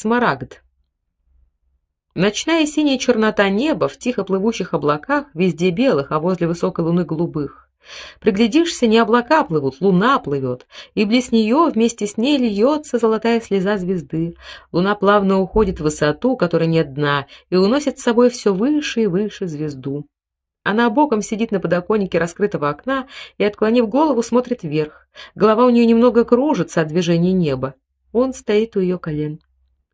Смарагд. Ночная синяя чернота неба в тихо плывущих облаках, везде белых, а возле высокой луны голубых. Приглядишься, не облака плывут, луна плывет, и близ нее вместе с ней льется золотая слеза звезды. Луна плавно уходит в высоту, которой нет дна, и уносит с собой все выше и выше звезду. Она боком сидит на подоконнике раскрытого окна и, отклонив голову, смотрит вверх. Голова у нее немного кружится от движения неба. Он стоит у ее колен.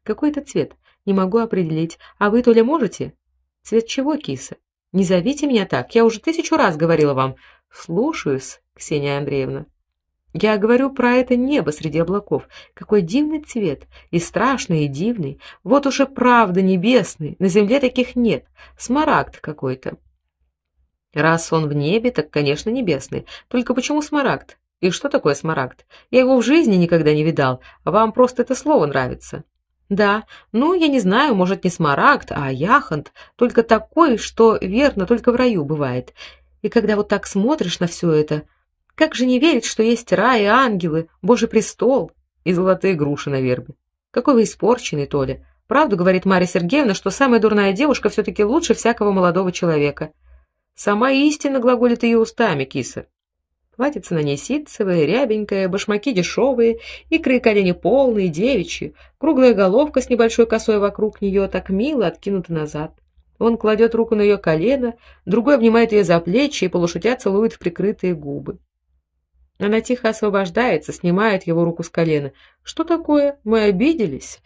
Какой это цвет? Не могу определить. А вы, Толя, можете? Цвет чего, киса? Не зовите меня так. Я уже тысячу раз говорила вам. Слушаюсь, Ксения Андреевна. Я говорю про это небо среди облаков. Какой дивный цвет, и страшный, и дивный. Вот уж и правда небесный. На земле таких нет. Смарагд какой-то. Раз он в небе, так, конечно, небесный. Только почему смарагд? И что такое смарагд? Я его в жизни никогда не видал. Вам просто это слово нравится. Да. Ну, я не знаю, может, не смарагд, а яхонт, только такой, что верно только в раю бывает. И когда вот так смотришь на все это, как же не верить, что есть рай и ангелы, Божий престол и золотые груши на вербе? Какой вы испорченный, Толя. Правду говорит Мария Сергеевна, что самая дурная девушка все таки лучше всякого молодого человека. Сама истина глаголит ее устами, киса. Платьице на ней ситцевое, рябенькое, башмаки дешевые, икры и колени полные, девичьи, круглая головка с небольшой косой вокруг нее так мило откинута назад. Он кладет руку на ее колено, другой обнимает ее за плечи и полушутя целует в прикрытые губы. Она тихо освобождается, снимает его руку с колена. Что такое? Мы обиделись?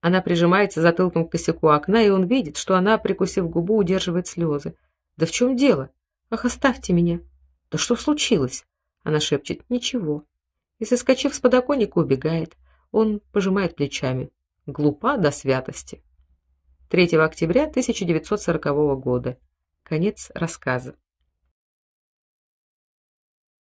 Она прижимается затылком к косяку окна, и он видит, что она, прикусив губу, удерживает слезы. Да в чем дело? Ах, оставьте меня. Да что случилось? Она шепчет: "Ничего". И соскочив с подоконника, убегает. Он пожимает плечами. Глупа до святости. 3 октября 1940 года. Конец рассказа.